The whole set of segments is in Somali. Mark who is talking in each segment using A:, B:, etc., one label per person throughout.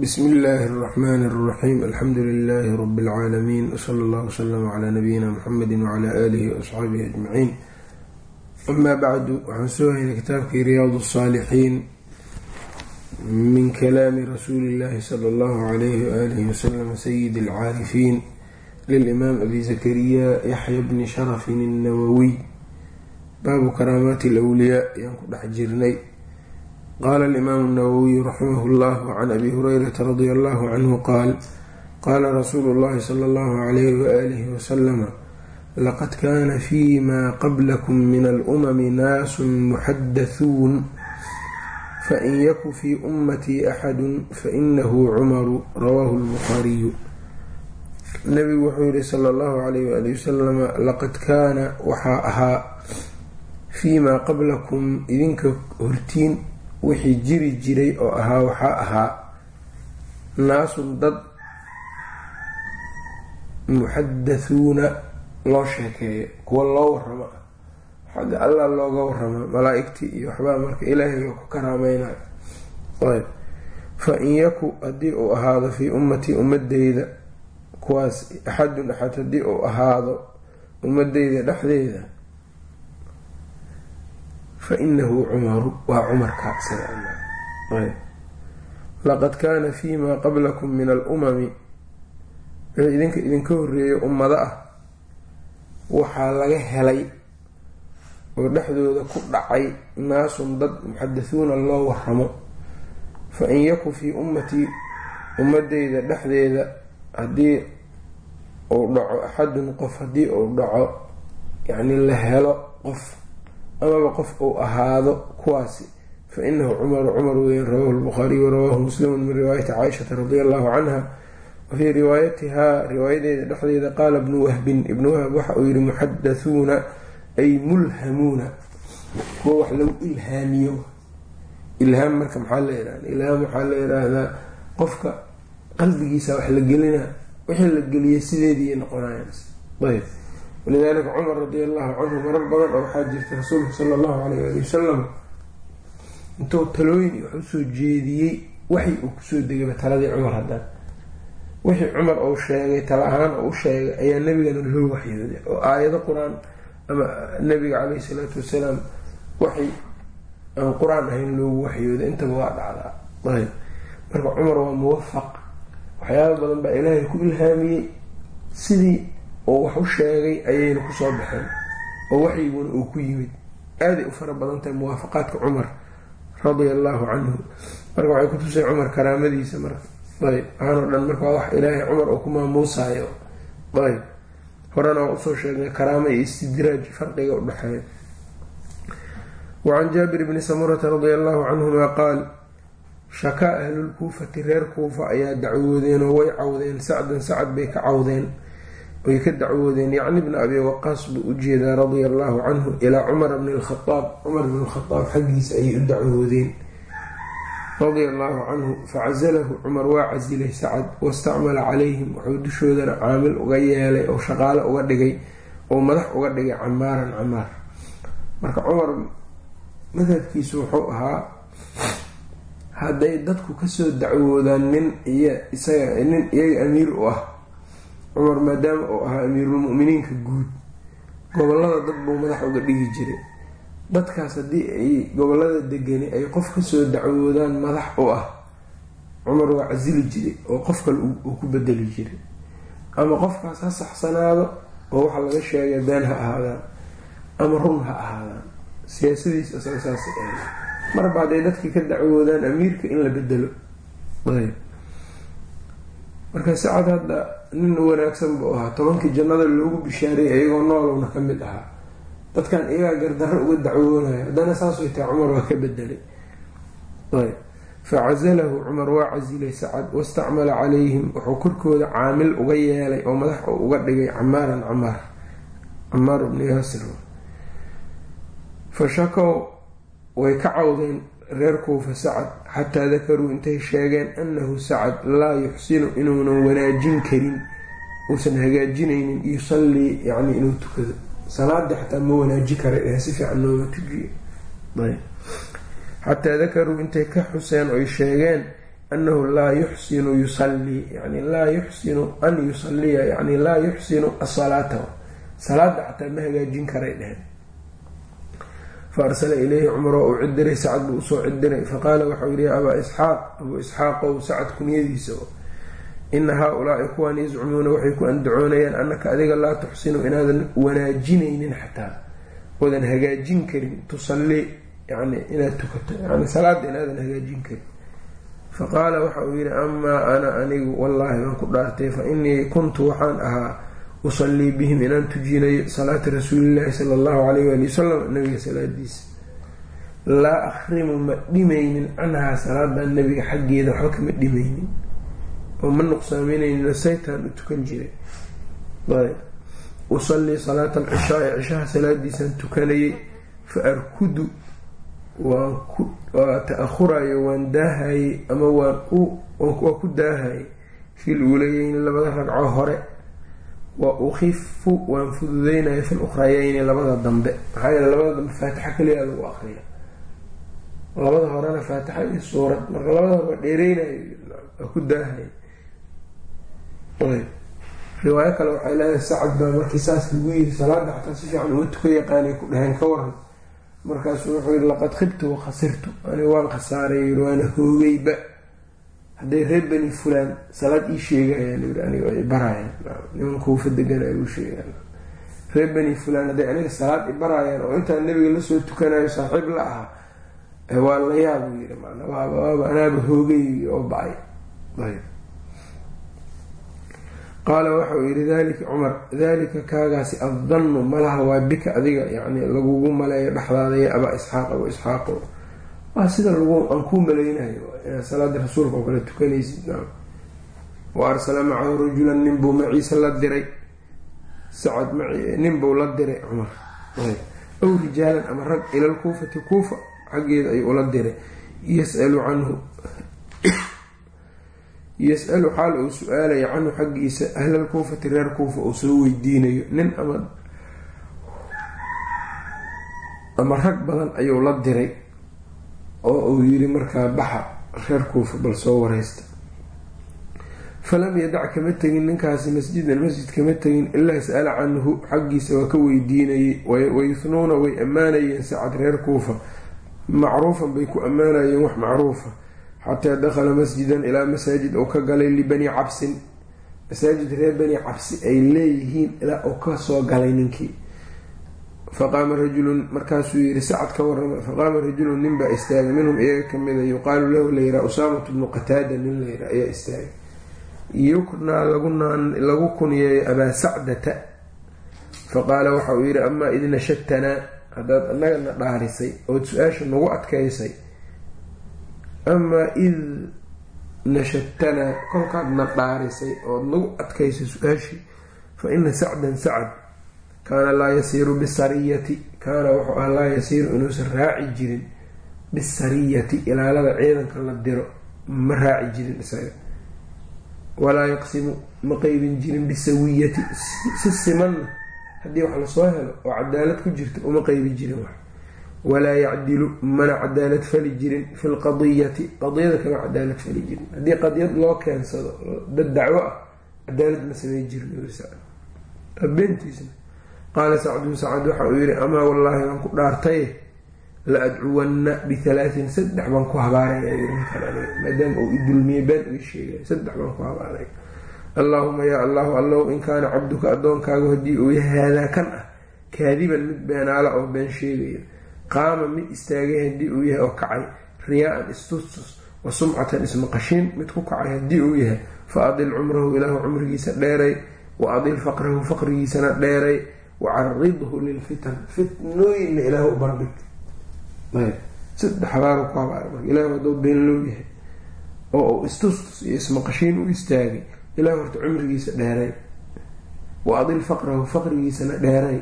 A: bsmi illaahi اraxmaani اraxiim alxamdu lilaahi rabi اlcaalamiin wsala allah wslama calaa nabiyina muxamedi wcala aalihi waasxaabihi ajmaciin amaa bacdu waxaan soo haynay kitaabkii riyaad الsaalixiin min kalaami rasuuli illahi sala allahu alayhi waalihi wasalam sayidi alcaarifiin lilimaam abi zakariya yaxya bni sharafin الnawawiy baabu karaamaati alwliyaa ayaan ku dhex jirnay qala alimaamu اnawowiyu raximah llah can abi hurayrata radia allahu canhu qaal qaala rasuulu llahi sala allahu alayhi waalihi wasalama laqad kana fi ma qablakum min alumami naasun muxadathuun fain yaku fi ummatii axadu fainahu cumaru rawaahu lbukhaariyu nabigu wuxuu yihi sala allahu alayh waali wasalama laqad kaana waxaa ahaa fii maa qablakum idinka hortiin wixii jiri jiray oo ahaa waxaa ahaa naasun dad muxadathuuna loo sheekeeyo kuwa loo waramo xagga allah looga warama malaa-igtii iyo waxbaa marka ilaahay ku karaameynayo ayb. Fa in yaku haddii uu ahaado fii ummatii ummadeyda kuwaas axadun axad haddii uu ahaado ummadeyda dhexdeeda fainahu cumaru waa cumarka laqad kaana fi ma qablakum min alumami wixii idinka idinka horreeya ummado ah. waxaa laga helay oo dhexdooda ku dhacay naasun dad muxadathuuna loo waramo fa in yaku fii ummatii ummadeyda dhexdeeda haddii uu dhaco axadun qof haddii uu dhaco yacni la helo qof amaba qof uu ahaado kuwaasi. Fa inahu cumaru cumar weyn rawaahu lbukhaariy warawaahu muslimu min riwaayati caaishata radi allahu canha wa fii riwaayatihaa riwaayadeeda dhexdeeda qaala ibnu wahbin ibnu wahb waxa uu yihi muxadathuuna ay mulhamuuna. Kuwa wax lagu ilhaamiyo. Ilhaam marka maxaa la yihahda ilhaam waxaa la yiraahdaa qofka qalbigiisa wax la gelina wixii la geliyay sideedii noqonayaan ayb walidaalika cumar radi allahu canhu marar badan oo waxaa jirta rasuulku sala allahu alayh ali wasalam intuu talooyin wax u soo jeediyey waxay uu ku soo degayba taladii cumar haddana wixii cumar uu sheegay tala ahaan oo u sheegay ayaa nabigana loo waxyooday oo aayado qur'aan ama nabiga caleyhi salaatu wasalaam waxay aan qur'aan ahayn loogu waxyooday intaba waa dhacdaa ayb marka cumar waa muwafaq waxyaaba badan baa ilaahay ku ilhaamiyey sidii oo wax u sheegay ayayna ku soo baxeen oo waxyiguna uu ku yimid. Aaday u fara badan tahay muwaafaqaadka cumar radia allahu canhu. Marka waxay kutusay cumar karaamadiisa marka ayb waxaanoo dhan marka waa wax ilaahay cumar oo ku maamuusayo ayb. Horena waa u soo sheegnay karaamo iyo istidraaj farqiga udhexeeya wacan jaabir bni samurata radia allahu canhuma qaal shakaa ahlulkuufati reer kuufa ayaa dacwoodeen oo way cawdeen sacdan sacad bay ka cawdeen way ka dacwoodeen. Yacni bna abi waqaas buu u jeedaa radia allahu canhu ilaa cumar bni lkhaaab cumar bn lkhaaab xaggiisa ayay u dacwoodeen. Radia allahu canhu facazalahu cumar waa casilay sacad wastacmala calayhim. Wuxuu dushoodana caamil uga yeelay oo shaqaale uga dhigay oo madax uga dhigay camaaran camaar marka cumar madhabkiisu wuxuu ahaa hadday dadku ka soo dacwoodaan nin iyo isaga nin iyaga amiir u ah cumar maadaama uu ahaa amiirulmuminiinka guud gobollada dad buu madax uga dhigi jiray. Dadkaas haddii ay gobollada degani ay qof ka soo dacwoodaan madax u ah cumar waa casili jiray oo qof kale uu ku bedeli jiray. Ama qofkaas ha saxsanaado oo waxa laga sheegay been ha ahaadaan ama run ha ahaadaan. Siyaasadiis isaga saas marba hadday dadkii ka dacwoodaan amiirka in la bedelo ayb marka sacad hadda nin wanaagsan buu ahaa tobankii jannada loogu bishaareeyay iyagoo noolowna ka mid ahaa. Dadkan iyagaa gardarro uga dacwoonayo haddana saasay tahay cumar waa ka bedelay ayb. Facazalahu cumar waa casilay sacad wastacmala calayhim wuxuu korkooda caamil uga yeelay oo madax uga dhigay camaaran camaar camaar bnu yaasir. Fa shakow way ka cawdeen reer kuufa sacad xataa dakaruu intay sheegeen annahu sacad laa yuxsinu inuunan wanaajin karin uusan hagaajinaynin yusallii yacni inuu tukado. Salaadii xataa ma wanaaji kara si fiican nooma tujiyo. Xataa dakaruu intay ka xuseen oy sheegeen anahu laa yuxsinu yusallii yani laa yuxsinu an yusaliya yani laa yuxsinu asalaata. Salaada xataa ma hagaajin karay dheheen fa arsala ilayhi cumar oo uu cidiray sacad buu u soo cidiray faqaala waxau yihi abaa isxaaq abuu isxaaqow sacad kunyadiisa ina haa-ulaai kuwaan yazcumuuna waxay ku andacoonayaan annaka adiga laa tuxsinu inaadan wanaajinaynin xataa oodan hagaajin karin tusallii yani inaad tukato yani salaada inaadan hagaajin karin. Faqaala waxa uu yihi amaa ana anigu wallaahi waan ku dhaartay fa inii kuntu waxaan ahaa usallii bihim inaan tujinayo salaata rasuulillaahi sala allahu alayh waali wasalam nabiga salaadiisa laa akhrimu ma dhimaynin canhaa salaadan nabiga xaggeeda waxba kama dhimaynin. Oo ma nuqsaaminaynin saytaan u tukan jiray. Ayb. Usallii salaata alcishaai cishaha salaadiisaan tukanayay fa arkudu waan waa ta-ahurayo waan daahayey ama waan waa ku daahayay fil uulayeyni labada ragco hore wa ukifu waan fududeynayo fil ukhrayeyni labada dambe. Maxaa yeele labada dambe faatixa keliyaa lagu akriya labada horena faatixa iyo suurad marka labada hore dheereynayo ku daahaya riwaayo kale waxay leedahay sacad baa markii saas lagu yiri salaada xataa si fiican uma tuka yaqaanay ku dhaheen ka waran. Markaasuu wuxuu yihi laqad khibtu wakhasirtu ani waan khasaaray yii waana hoogayba hadday reer beni fulaan salaad ii sheegayaan yii aniga ay baraayaan niman kuufa degan ay u sheegaan reer beni fulaan hadday aniga salaad i baraayaan oo intaan nabiga la soo tukanayo saaxiib la aha waa la yaabuu yiri maana waaba anaaba hoogay oo ba'ay ayb qaala waxauu yihi dalika cumar dalika kaagaasi addannu malaha waa bika adiga yani lagugu maleeyo dhexdaada ya abaa isxaaq abu isxaaqo waa sida lagu aan kuu malaynayo inaad salaada rasuulka oo kale tukanaysid wa arsala macahu rajulan ninbuu maciise la diray. Sacad ninbuu la diray cumar. Aw rijaalan ama rag ilal kuufati kuufa xaggeeda ayuu ula diray. Yasalu canhu. Yas-alu xaal uu su'aalaya canhu xaggiisa ahlal kuufati reer kuufa uu soo weydiinayo. Nin ama ama rag badan ayuu la diray oo uu yiri markaa baxa reer kuufa bal soo wareysta falam yadac kama tegin ninkaasi masjidan masjid kama tegin ilaa sa-ala canhu xaggiisa waa ka weydiinayay wayuhnuuna way ammaanayeen sacad reer kuufa. Macruufan bay ku ammaanayeen wax macruufa. Xataa dakhala masjidan ilaa masaajid uu ka galay libani cabsin. Masaajid reer bani cabsi ay leeyihiin ilaa uu ka soo galay ninkii faqaama rajulun markaasuu yiri sacad ka warama faqaama rajulun nin baa istaagay minhum iyaga kamida yuqaalu lahu layraa usaamatu bnu qataada nin layraa ayaa istaagay yuknaa lagu kunyeeyo abaa sacdata faqaala waxa uu yihi amaa id nashatanaa haddaad annagana dhaarisay ood su'aasha nagu adkaysay amaa id nashatanaa kolkaadna dhaarisay ood nagu adkaysay su'aashii fa ina sacdan sacad kaana laa yasiiru bisariyati kaana wuxuu ah laa yasiiru inuusan raaci jirin bisariyati ilaalada ciidanka la diro ma raaci jirin isaga. Walaa yaqsimu ma qeybin jirin bisawiyati si simanna haddii wax la soo helo oo cadaalad ku jirta uma qeybi jirin wax. Walaa yacdilu mana cadaalad fali jirin fi lqadiyati qadiyada kama cadaalad fali jirin. Haddii qadiyad loo keensado dad dacwo ah cadaalad ma samey jirin beentiisna qaala sacdun sacad waxa uu yihi amaa wallaahi waan ku dhaartaye la adcuwanna bihalaatin saddex baan ku habaaraya maadaama uu idulmiyey been iga sheegay saddex baan ku habaaray allaahuma yaa allahu allow in kaana cabduka addoonkaagu haddii uu yahay haadaa kan ah kaadiban mid beenaala oo been sheegaya qaama mid istaagay haddii uu yahay oo kacay riyaa-an istustus wa sumcatan ismaqashiin mid ku kacay haddii uu yahay fa adil cumrahu ilaahu cumrigiisa dheeray wa adil faqrahu faqrigiisana dheeray wacaridhu lilfitan fitnooyinna ilaah u barbig saddex habaaru ku habaara marka ilah hadduu been loo yahay oo uu istustus iyo ismaqashiin u istaagay ilah horta cumrigiisa dheeray wa adil faqrahu faqrigiisana dheeray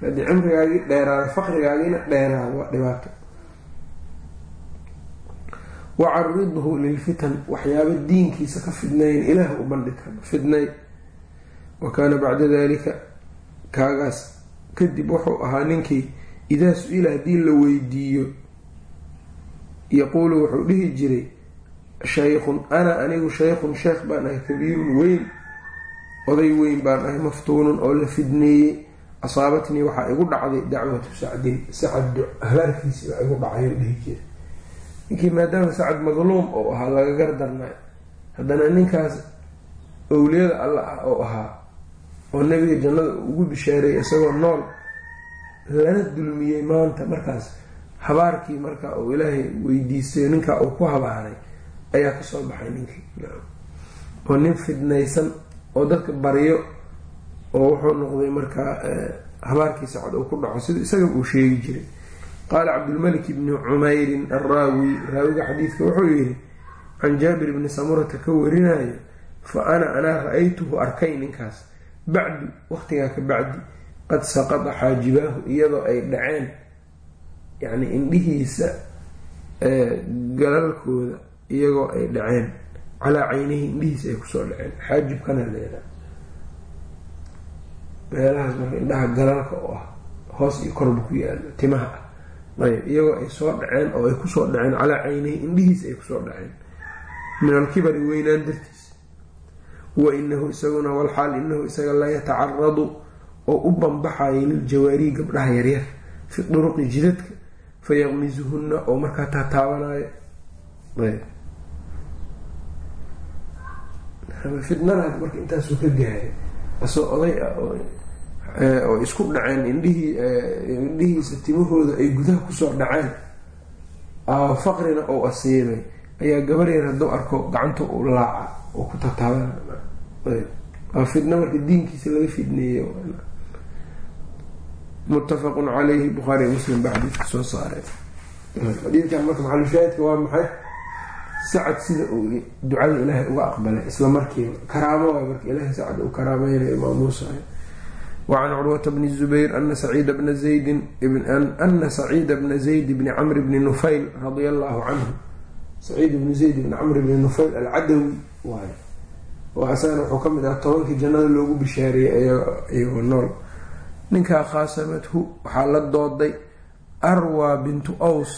A: haddii cumrigaagii dheeraado faqrigaagiina dheeraado waa dhibaato wacaridhu lilfitan waxyaaba diinkiisa ka fidnayn ilaah u bandhig fidnay wa kaana bacda dalika kaagaas kadib wuxuu ahaa ninkii idaa su'ila haddii la weydiiyo yaquulu wuxuu dhihi jiray shaykhun ana anigu shaykhun sheekh baan ahay kabiirun weyn oday weyn baan ahay maftuunun oo la fidneeyey asaabatnii waxaa igu dhacday dacwatu sacdin sacad habaarkiisi waa igu dhacay dhihi jira ninkii maadaama sacad madluum oo ahaa laga gardarnay haddana ninkaas owliyada alla ah oo ahaa oo nabiga jannada ugu bishaareeyay isagoo nool lana dulmiyey maanta markaas. Habaarkii marka uu ilaahay weydiistay ninkaa uu ku habaaray ayaa ka soo baxay ninkii. Oo nin fidnaysan oo dadka baryo oo wuxuu noqday markaa habaarkii sacad uu ku dhaco. Sida isaga uu sheegi jiray. Qaala cabdulmalik ibni cumeyrin araawi raawiga xadiidka wuxuu yihi can jaabir ibni samurata ka warinayo fa ana anaa ra'aytuhu arkay ninkaas bacdu waqtigaa ka bacdi qad saqada xaajibaahu iyadoo ay dhaceen yacni indhihiisa galalkooda iyagoo ay dhaceen calaa caynihi indhihiisa ay ku soo dhaceen xaajibkana leedaa meelahaas marka indhaha galalka oo ah hoos iyo korba ku yaalo timaha. Ah ayb iyagoo ay soo dhaceen oo ay ku soo dhaceen calaa caynihi indhihiisa ay ku soo dhaceen. Min alkibari weynaan dartiis wa inahu isaguna walxaal inahu isaga la yatacaradu oo u banbaxayo liljawaarihi gabdhaha yaryar fi duruqi jidadka fayaqmisuhunna oo markaa taataabanayo fidnadaas marka intaasuu ka gaaray asoo oday ah oo isku dhaceen indhihii indhihiisa timahooda ay gudaha ku soo dhaceen faqrina ou asiibay ayaa gabar yar hadduu arko gacanta u laaca oo ku tataaban waa fidno marka diinkiisa laga fidneeyey muttafaqun caleyhi bukhaari muslim baa xadiidka soo saareen xadiidkan marka maxalushaahidka waa maxay? Sacad sida uu ducada ilaahay uga aqbalay isla markiiba. Karaamo waay marka ilaahay sacad uu karaameynayo maamuusayo wacan curwata bni zubayr ana saciida bna zaydin ana saciida bna zayd bni camr bni nufayl radia allahu canhu saciid bni zayd bni camr bni nufayl alcadawi waay oo asagana wuxuu ka mid ah tobankii jannada loogu bishaareeyey iyagoo nool. Ninkaa khaasamathu waxaa la dooday arwa bintu aws.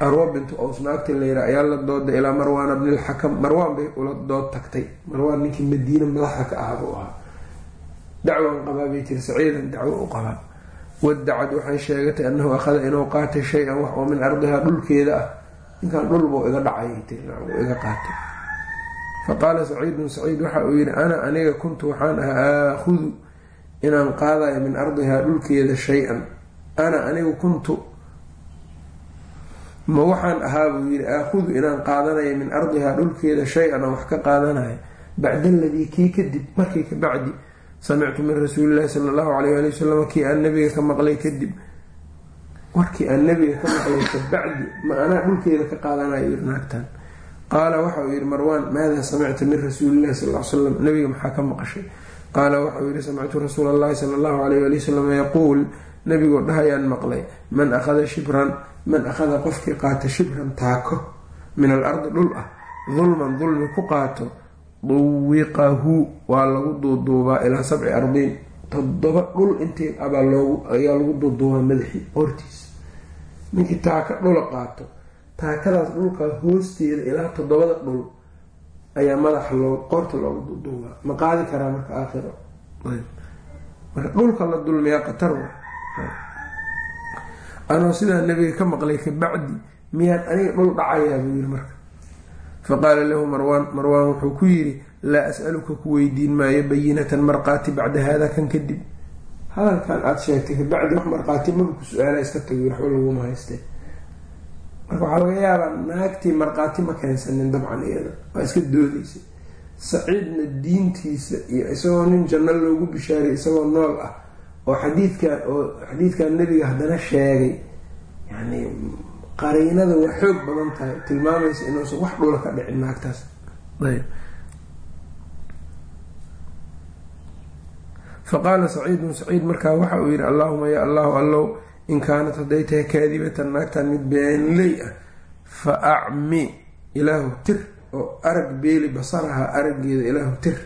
A: Arwa bintu aws naagti layra ayaa la dooday ilaa marwaana bni lxakam marwaan bay ula dood tagtay. Marwaan ninkii madiina madaxda ka ah buu ahaa. Dacwan qabaa bay tiri saciidan dacwo u qabaa. Wadacad waxay sheegatay anahu akhada inuu qaatay shay-an wax oo min ardihaa dhulkeeda ah. Ninkan dhulbuu iga dhacay tiri iga qaatay faqaala saciidun saciid waxa uu yihi ana aniga kuntu waxaan ahaa aakhudu inaan qaadayo min ardihaa dhulkeeda shay-an. Ana anigu kuntu ma waxaan ahaa buu yihi aakhudu inaan qaadanayo min ardihaa dhulkeeda shay-an aan wax ka qaadanayo. Bacda aladii kii kadib markii ka bacdi samictu min rasuulillahi sala allahu alayh ali wasalam kii aan nabiga ka maqlay kadib. Warkii aan nabiga ka maqlay ka bacdi ma anaa dhulkeeda ka qaadanayo naagtan qaala waxa uu yihi marwaan maada samicta min rasuulillahi sal l slam nabiga maxaa ka maqashay? Qaala waxauu yihi samictu rasuula allahi sala allahu alayh ali wasalam yaquul nabigoo dhahayaan maqlay man akhada shibran man akhada qofkii qaata shibran taako min al ardi dhul ah dulman dulmi ku qaato duwiqahu waa lagu duuduubaa ilaa sabci ardiin toddoba dhul intii abaa loogu ayaa lagu duuduubaa madaxii hortiisa ninkii taaka dhula qaato taakadaas dhulkaa hoosteeda ilaa toddobada dhul ayaa madaxa loo qoorta looga duuduubaa ma qaadi karaa marka aakhiro. Marka dhulka la dulmiyaa qatar anoo sidaa nabiga ka maqlay ka bacdi miyaad aniga dhul dhacayaa buu yiri marka. Faqaala lahu marwaan marwaan wuxuu ku yidhi laa as-aluka ku weydiin maayo bayinatan marqaati bacda haada kan kadib. Hadalkan aada sheegtay kabacdi wax marqaati maba ku su'aala iska tagi waxba laguma haystee marka waxaa laga yaabaa naagtii marqaati ma keensanin dabcan iyada. Waa iska doodaysay saciidna diintiisa iyo isagoo nin janno loogu bishaaray isagoo nool ah oo xadiidkan oo xadiidkan nebiga haddana sheegay yani qariinada waa xoog badan tahay tilmaamaysa inuusan wax dhula ka dhicin naagtaas. Ayb faqaala saciidun saciid markaa waxa uu yihi allaahuma ya allahu allow in kaanat hadday tahay kaadibatan naagtan mid beenley ah fa acmi ilaahu tir oo arag beeli basaraha araggeeda ilaahu tir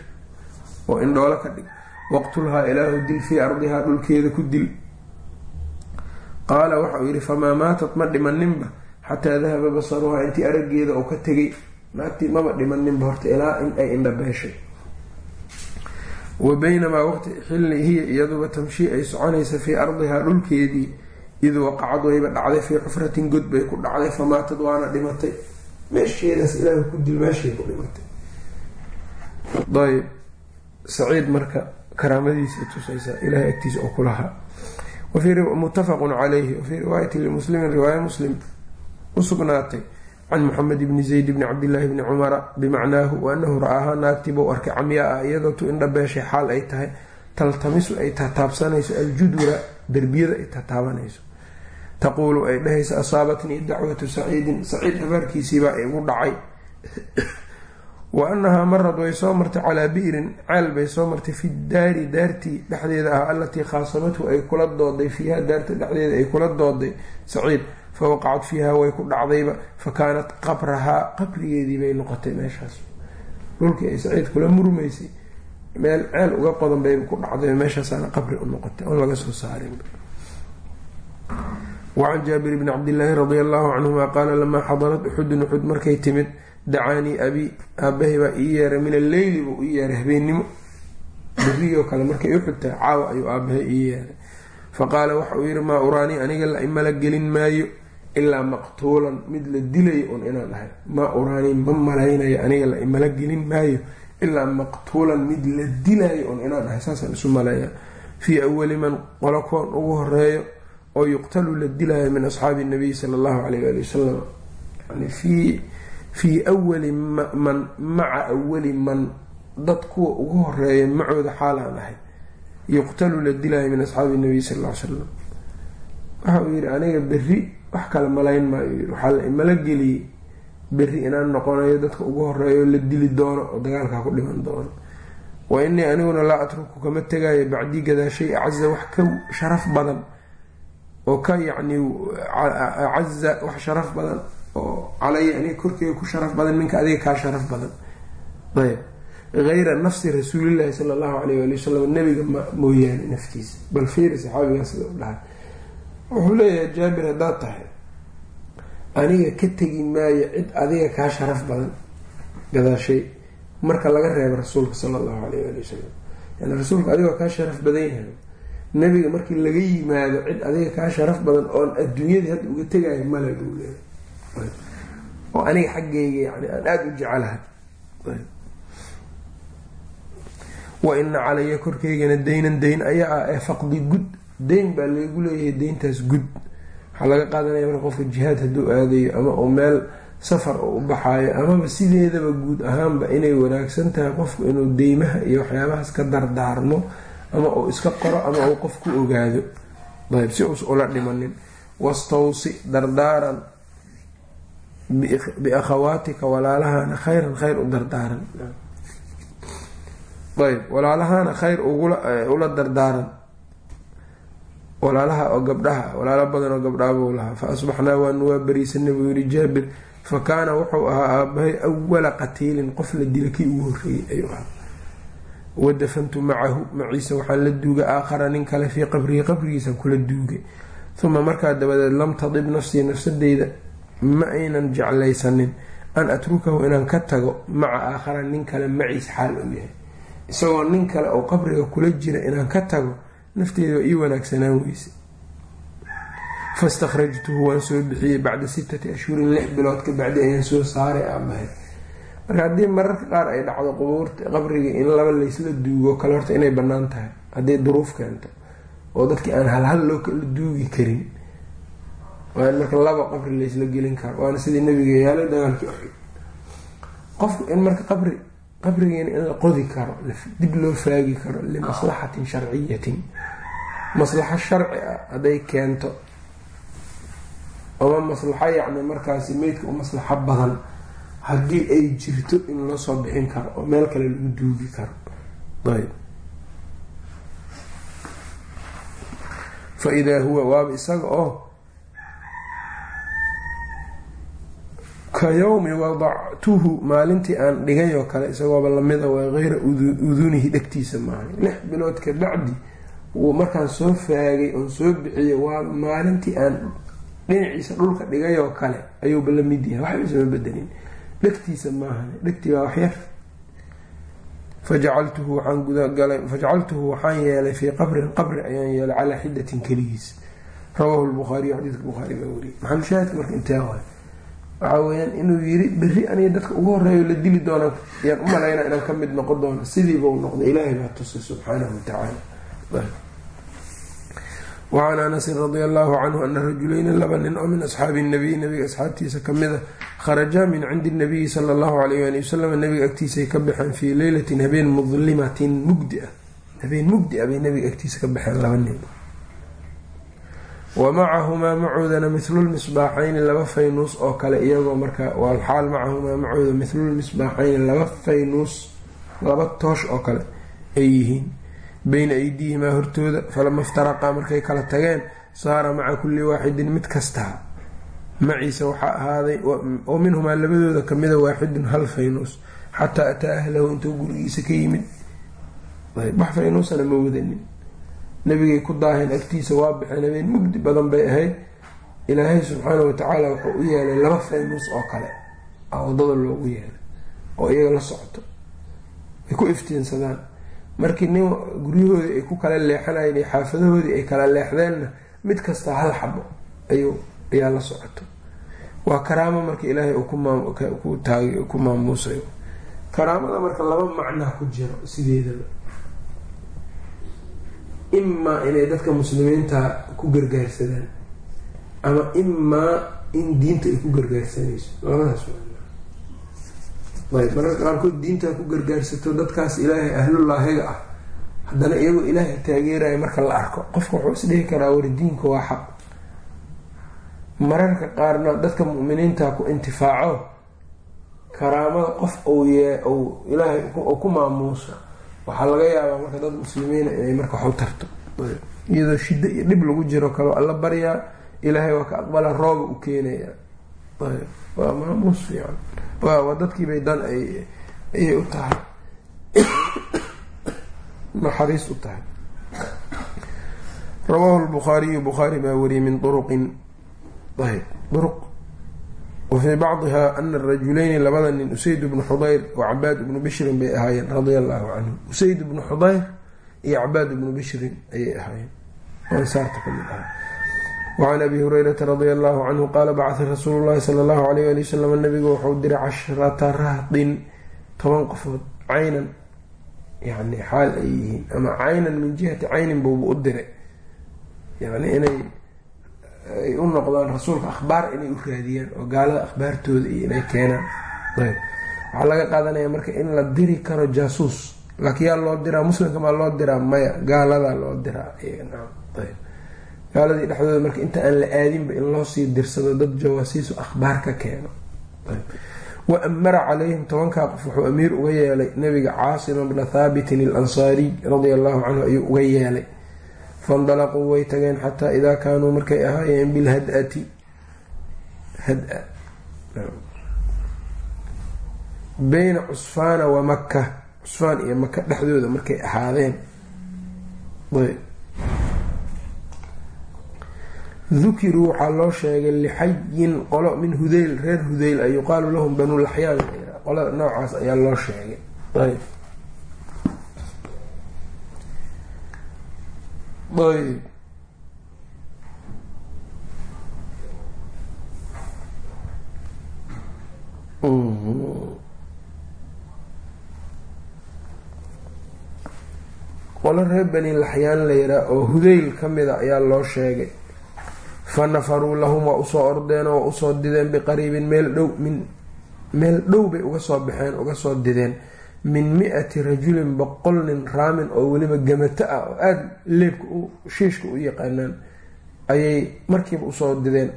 A: oo indhoolo ka dhig. Waqtulhaa ilaahu dil fii ardihaa dhulkeeda ku dil. Qaala waxauu yidhi famaa maatat ma dhimaninba xataa dahaba basaruhaa intii araggeeda oo ka tegay naagtii maba dhimaninba horta ilaa in ay indhabeeshay wa baynamaa waqti xilli hiya iyaduba tamshii ay soconaysa fii ardihaa dhulkeedii id waqacad wayba dhacday fii xufratin god bay ku dhacday famaatad waana dhimatay. Meesheedaas ilaah ku dil meeshay ku dhimatay. Ayb saciid marka karaamadiisa tusaysa ilahay agtiisa oo kulahaa muttafaqun calayhi. Wafii riwaayati limuslimin riwaaya muslim usugnaatay can muxamed bni zayd bni cabdillaahi bni cumara bimacnaahu waanahu ra'aahaa naagtiibau arkay camyaa ah iyadoo tu indhabeeshay xaal ay tahay taltamisu ay tataabsanayso aljudura derbiyada ay tataabanayso taquulu ay dhahaysa asaabatnii dacwatu saciidin saciid habaarkiisiibaa igu dhacay. Wa annahaa marad way soo martay calaa bi'rin ceel bay soo martay fi daari daartii dhexdeeda ah allatii khaasamathu ay kula dooday fiiha daarta dhexdeeda ay kula dooday saciid fa waqacad fiiha way ku dhacdayba fa kaanat qabrahaa qabrigeedii bay noqotay meeshaas. Dhulkii ay saciid kula murmaysay meel ceel uga qodan bay ku dhacday meeshaasaana qabri u noqotay oon laga soo saarin wacan jaabir bni cabdillaahi radia allahu canhuma qaala lamaa xadarat uxudun uxud markay timid dacaanii abi aabahay baa ii yeeray min alleyli buu ii yeeray habeennimo berioo kale markay uxud tahay caawa ayuu aabahay ii yeeray faqaala waxa uu yihi maa uraanii aniga la imala gelin maayo ilaa maqtuulan mid la dilayo un inaan ahay maa uraanii ma malaynayo aniga la imala gelin maayo ilaa maqtuulan mid la dilaayo un inaan ahay saasaan isu maleeya fii awali man qolo koon ugu horeeyo oo yuqtalu la dilaayo min asxaabi nabiy sala allahu caleyh waali wasalam fii fii awali man maca awali man dad kuwa ugu horreeya macooda xaalaan ahay yuqtalu la dilaayo min asxaabi nabiy sal ll ly salam waxa uu yihi aniga berri wax kale malayn maayo yii waxaa la imala geliyey berri inaan noqonayo dadka ugu horeeyo la dili doono oo dagaalkaa ku dhiman doono. Wa inii aniguna laa atruku kama tegaayo bacdii gadaashay acaza wax ka sharaf badan oo ka yacni acaza wax sharaf badan oo calaya aniga korkeega ku sharaf badan minka adiga kaa sharaf badan. Ayb. Hayra nafsi rasuulillahi sala allahu alayh wali wasalam nabiga mooyaane naftiisa. Bal fiiri saxaabigaa sida u dhahay. Wuxuu leeyahay jaabir haddaad tahay aniga ka tegi maayo cid adiga kaa sharaf badan. Gadaashay marka laga reebo rasuulka sala allahu alayh wali wasalam yani rasuulka adigoo kaa sharaf badan yahay nabiga markii laga yimaado cid adiga kaa sharaf badan oon adduunyadii hadda uga tegayo male buu leeyahay oo aniga xaggeyga yani aan aada u jecelahay wa calaya korkeygana daynan dayn ayaa ah ee faqdi gud. Dayn baa laygu leeyahay deyntaas gud. Waxaa laga qaadanaya marka qofka jihaad hadduu aadayo ama uu meel safar oo u baxaayo amaba sideedaba guud ahaanba inay wanaagsan tahay qofku inuu deymaha iyo waxyaabahaas ka dardaarmo ama uu iska qoro ama uu qof ku ogaado. Ayb si uus ula dhimanin. Wastawsi dardaaran biakhawaatika walaalahana khayran khayr u dardaaran. Ayb walaalahana khayr ula dardaaran. Walaalaha oo gabdhaha walaalo badan oo gabdhaabuu lahaa. Fa asbaxnaa waanu waa bariisanay buu yihi jaabir. Fa kaana wuxuu ahaa aabahay awala qatiilin qof la dila kii ugu horreeyey ayuu ahaa wadafantu macahu maciise waxaan la duugay aakhara nin kale fii qabrihi qabrigiisaan kula duugay uma markaa dabadeed lam tadib nafsii nafsadeyda ma aynan jeclaysanin an atrukahu inaan ka tago maca aakhara nin kale maciis xaal uu yahay isagoo nin kale oo qabriga kula jira inaan ka tago nafteeda ii wanaagsanaan weyse fastakhrajtuhu waan soo bixiyey bacda sittati ashhurin lix bilood ka bacdi ayaan soo saaray aabahay marka haddii mararka qaar ay dhacdo qubuurta qabriga in laba laysla duugo kale horta inay bannaan tahay. Hadday duruuf keento oo dadkii aan halhal loo kala duugi karin waa in marka laba qabri laysla gelin karo waana sidii nabiga yaalla dagaalkii qofku in marka qabri qabrigeena in la qodi karo dib loo faagi karo limaslaxatin sharciyatin. Maslaxo sharci ah hadday keento ama maslaxo yacni markaasi meydka u maslaxo badan haddii ay jirto in loo soo bixin karo oo meel kale lagu duugi karo. Ayb. Fa idaa huwa waaba isaga oo ka yowmi wadactuhu maalintii aan dhigay oo kale isagooba lamida waa keyra udunihi dhegtiisa maahay lix bilood ka bacdi markaan soo faagay oon soo bixiyay waa maalintii aan dhinaciisa dhulka dhigayoo kale ayuuba la mid yahay. Waxba isma bedelin dhegtiisa maahan dhegtii baa waxyar fajacaltuhu waxaan gudagalay fajacaltuhu waxaan yeelay fii qabrin qabri ayaan yeelay calaa xidatin keligiis. Rawaahu lbukhaariyu xadiidka bukhaari baa wariyay maxalushaahidka marka intee waay? Waxaa weyaan inuu yiri berri aniga dadka ugu horeeyo la dili doona yaan u malaynaa inaan ka mid noqon doono. Sidiiba u noqday. Ilaahay baa tusay subxaanahu watacaala wacan anasin radia allahu canhu ana rajuleyni laba nin oo min asxaabi nabiy nabiga asxaabtiisa ka mid a kharajaa min cindi nabiyi sala allahu alayh ali wasalam nabiga agtiisay ka baxeen fii leylatin habeen mudlimatin mugdi ah habeen mugdi ah bay nabiga agtiisa ka baxeen laba nin wa macahumaa macoodana mithlulmisbaaxayni laba faynuus oo kale iyagoo marka walxaal macahumaa macooda mithlulmisbaaxayni laba faynuus laba toosh oo kale ay yihiin beyna aydiihimaa hortooda falama iftaraqaa markay kala tageen saara maca kulli waaxidin mid kastaa maciisa waxaa ahaaday oo minhumaa labadooda kamida waaxidun hal faynuus xataa ataa ahlahu intuu gurigiisa ka yimid. Wax faynuusana ma wadanin. Nabigay ku daaheen agtiisa waa baxeen habeen mugdi badan bay ahayd. Ilaahay subxaana watacaala wuxuu u yeelay laba faynuus oo kale waddada loogu yeelay oo iyaga la socoto ay ku iftiinsadaan markii nin guryahoodii ay ku kala leexanayeen iyo xaafadahoodii ay kala leexdeenna mid kasta hal xabo ayuu ayaa la socoto. Waa karaamo marka ilaahay uu ku maamuusayo. Karaamada marka laba macnaa ku jiro sideedaba imaa inay dadka muslimiinta ku gargaarsadaan ama imaa in diinta ay ku gargaarsanayso. Labadaas mararka qaarkood diintaa ku gargaarsato dadkaas ilaahay ahlulaahiga ah. Haddana iyagoo ilaahay taageeraya marka la arko qofka wuxuu isdhihi karaa wari diinka waa xaq. Mararka qaarna dadka mu'miniinta ku intifaaco karaamada qof ou yee ilaahay ku maamuuso waxaa laga yaabaa marka dad muslimiina inay marka wax u tarto. Iyadoo shiddo iyo dhib lagu jiro kaloo alla baryaa ilaahay waa ka aqbala rooba u keenaya waa maamuus fiican. Waa dadkiibay dan ayay u tahay. Naxariis u tahay. Rawaahu lbukhaariyu bukhaari baa wariyay min uruqin ayb. Uruq wafii bacdiha ana arajuleyni labada nin usayd bnu xudayr wa cabaad bnu bishrin bay ahaayeen radia allahu canhu usayd bnu xudayr iyo cabaad bnu bishrin ayay ahaayeen. Ansaarta ka mid aha wacan abi hurayrata radia allahu canhu qaala bacatha rasuulu llahi sala allahu alayh ali wasalam nabigu wuxuu diray cashrata rahdin toban qofood caynan yani xaal ay yihiin ama caynan min jihati caynin buuba u diray yani inay ay u noqdaan rasuulka akhbaar inay u raadiyaan oo gaalada akhbaartooda iyo inay keenaan waxaa laga qaadanaya marka in la diri karo jaasuus laakiin yaa loo diraa muslimka maa loo diraa maya gaaladaa loo diraa gaaladii dhexdooda marka inta aan la aadinba in loo sii dirsado dad jawaasiisu akhbaar ka keeno. Wa amara calayhim tobankaa qof wuxuu amiir uga yeelay nabiga caasima bna thaabitin alansaariy radia allahu canhu ayuu uga yeelay. Faindalaquu way tageen xataa idaa kaanuu markay ahaayeen bilhad-ati. Had- beyna cusfaana wa maka cusfaan iyo maka dhexdooda markay ahaadeen dukiruu waxaa loo sheegay lixayin qolo min hudeyl reer hudeyl a yuqaalu lahum banu laxyaan qolada noocaas ayaa loo sheegay. Ayb. Ayb. Qolo reer bani laxyaan la yiraa oo hudeyl ka mida ayaa loo sheegay fa nafaruu lahum waa u soo ordeen oo u soo dideen biqariibin meel dhow min meel dhow bay uga soo baxeen uga soo dideen min mi-ati rajulin boqol nin raamin oo weliba gamato ah oo aada leebka u shiishka u yaqaanaan ayay markiiba u soo dideen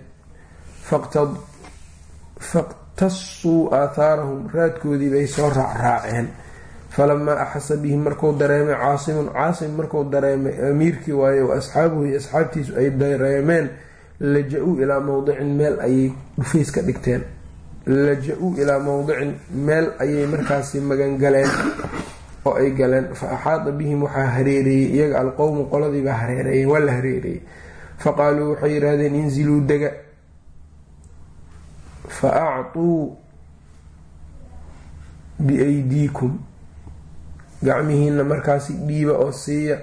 A: faqtasuu aathaarahum raadkoodii bay soo raacraaceen falamaa axasa bihim marku dareemay caasimun caasim marku dareemay amiirkii waaye wa asxaabuhu iyo asxaabtiisu ay dareemeen laja-uu ilaa mowdicin meel ayay dhufays ka dhigteen. Laja-uu ilaa mowdicin meel ayay markaasi magangaleen oo ay galeen. Fa axaada bihim waxaa hareereeyey iyaga alqowmu qoladiibaa hareereeyey waa la hareereeyey faqaaluu waxay yidhaahdeen inziluu dega. Fa acطuu biaydiikum. Gacmihiina markaasi dhiiba oo siiya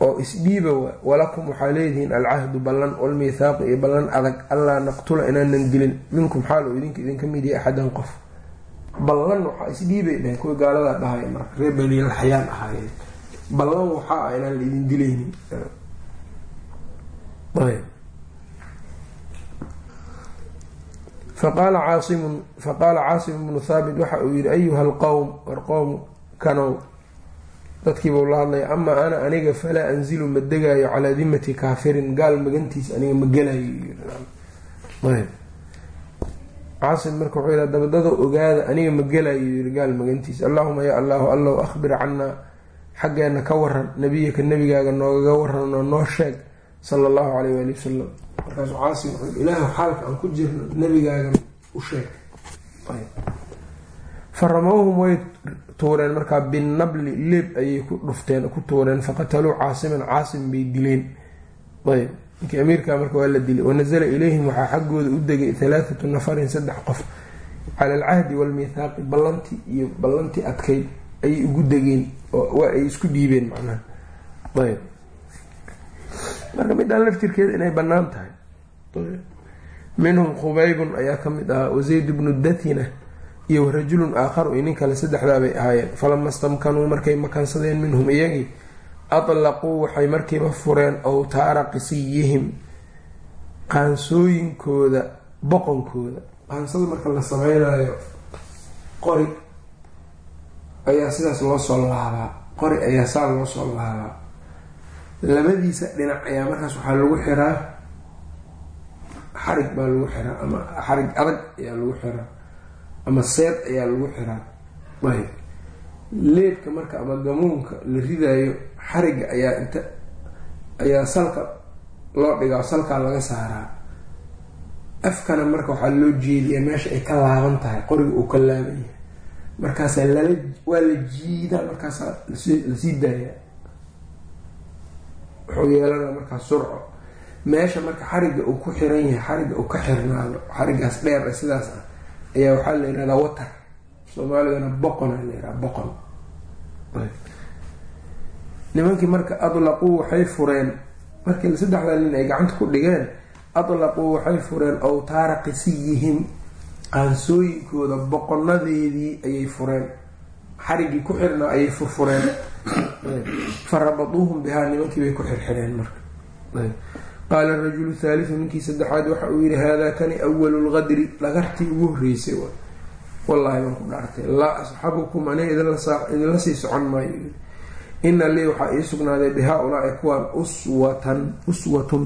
A: oo isdhiiba walakum waxaa leedihiin alcahdu ballan walmithaaqu iyo ballan adag. Allaa naqtula inaanan dilin minkum xaal oo idinka idinka mid yahay axadan qof. Ballan waxaa isdhiibay dhaheen kuwa gaaladaa dhahay marka reer banilaxyaan ahaayeen. Ballan waxaa ah inaan la dilaynin. Faqaala caasimun faqaala caasim bnu thaabit waxa uu yihi ayuha alqowm war qowm dadkiibuu la hadlaya amaa ana aniga falaa anzilu ma degaayo calaa dimati kaafirin gaal magantiis aniga ma gelayo. Caasim marka wuxuu yidha dabadada ogaada aniga ma gelayo. Yiri gaal magantiis. Allahuma ya allahu allow akhbir cannaa xaggeena ka waran nebiyaka nebigaaga noogaga waran oo noo sheeg. Sala allahu caleyh waali wasalam markaasu caasim wuxuu ilaahu xaalka aan ku jirno nebigaagan u sheeg fa ramowhum way tuureen markaa binabli leeb ayay ku dhufteen ku tuureen faqataluu caasiman caasim bay dileen. Ayb ninkii amiirka marka waa la dilay wanasala ilayhim waxaa xaggooda u degay halaathatu nafarin saddex qof cala alcahdi waalmithaaqi ballantii iyo ballantii adkayd ayay ugu degeen waa ay isku dhiibeen macnaha. Ayb. Marka midaan laftirkeeda inay bannaan tahay minhum khubaybun ayaa ka mid ahaa wazayd bnu dathina iyo warajulun aakharu iyo nin kale saddexdaabay ahaayeen. Falama stamkanuu markay makansadeen minhum iyagii atlaquu waxay markiiba fureen awtaara qisiyihim qaansooyinkooda boqonkooda. Qaansada marka la sameynayo qori ayaa sidaas loo soo laabaa. Qori ayaa saa loo soo laabaa. Labadiisa dhinac ayaa markaas waxaa lagu xiraa. Xarig baa lagu xiraa ama xarig adag ayaa lagu xiraa ama seed ayaa lagu xiraa. Ayb leebka marka ama gamuunka la ridaayo xariga ayaa inta ayaa salka loo dhigaa salkaa laga saaraa. Afkana marka waxaa loo jeediyaa meesha ay ka laaban tahay qoriga uu ka laaban yahay. Markaasaa lala waa la jiidaa markaasaa la sii daayaa. Wuxuu yeelanaa markaa surco. Meesha marka xariga uu ku xiran yahay xariga uu ka xirnaado xarigaas dheer ee sidaas ah ayaa waxaa la yihahdaa watar soomaalidana boqona la yihahdaa boqon nimankii marka adlaquu waxay fureen markii saddexda nin ay gacanta ku dhigeen adlaquu waxay fureen awtaara qisiyihim qaansooyinkooda boqonadeedii ayay fureen. Xarigii ku xirnaa ayay furfureen. Fa rabaduuhum bihaa nimankii bay ku xirxireen marka qaala rajulu thaalithu ninkii saddexaad waxa uu yihi haadaa kani awalu lqadri dhagartii ugu horreysay wallaahi baan ku dhaartay. Laa asxabukum aniga idinla sii socon maayo. Ina lii waxaa ii sugnaaday bihaa-ulaai kuwaan uswatan uswatun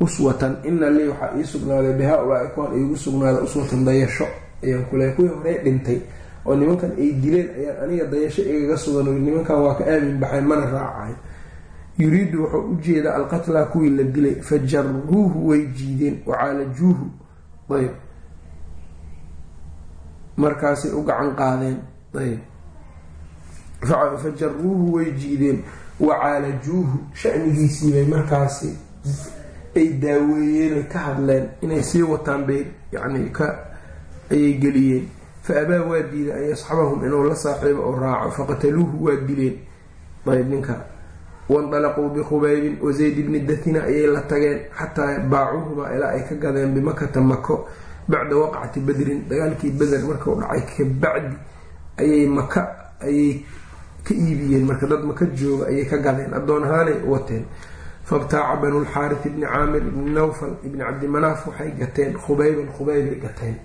A: uswatan. Ina lii waxaa ii sugnaaday bihaa-ulaai kuwaan iigu sugnaaday uswatan dayasho. Ayaan kule kuwii horey dhintay. Oo nimankan ay dileen ayaan aniga dayasho igaga sugan nimankan waa ka aamin baxay mana raacay yuriidu wuxuu u jeedaa alqatlaa kuwii la dilay fajaruuhu way jiideen wacaalajuuhu ayb. Markaasay u gacan qaadeen ayb. Fajaruuhu way jiideen wacaalajuuhu shanigiisii bay markaasi ay daaweeyeen oy ka hadleen inay sii wataan bay yani ka ayay geliyeen. Fa abaa waa diiday an yasxabahum inuu la saaxiibo oo raaco faqataluuhu waa dileen ayb ninka waindalaquu bikhubaybin wazayd bni dathina ayay la tageen xataa baacuhumaa ilaa ay ka gadeen bimakata mako bacda waqcati badrin dagaalkii beder markau dhacay kabacdi ayay maka ayay ka iibiyeen marka dad maka jooga ayay ka gadeen addoon ahaanay wateen fabtaaca banu lxaarit ibni caamir ibni nawfal ibni cabdimanaaf waxay gateen khubayban khubaybay gateen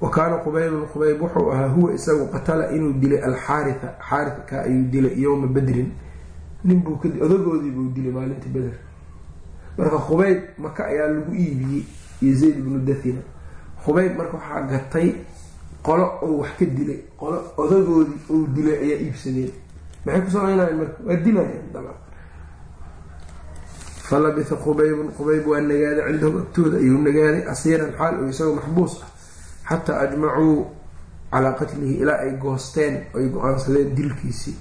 A: wa kaana khubaybun khubayb wuxuu ahaa huwa isagu qatala inuu dilay alxaaria xaarika ayuu dilay yowma badrin odagoodii buu dilay maalinta beder marka khubayb maka ayaa lagu iibiyey iyo zayd ibnu dathina. Khubayb marka waxaa gatay qolo oo wax ka dilay qolo odagoodii uu dilay ayaa iibsadeen. Maxay ku samaynayan marka? Waa dilayaan dabcan falabitha khubaybun khubayb waa nagaaday cindahum agtooda ayuu nagaaday asiiran xaal oo isagoo maxbuus ah. Xataa ajmacuu calaa qatlihi ilaa ay goosteen ay go'aansadeen dilkiisii